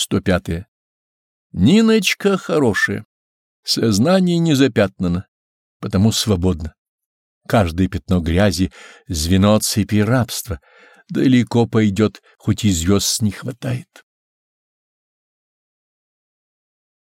105. Ниночка хорошая, сознание не запятнано, потому свободно. Каждое пятно грязи — звено цепи рабства, далеко пойдет, хоть и звезд не хватает.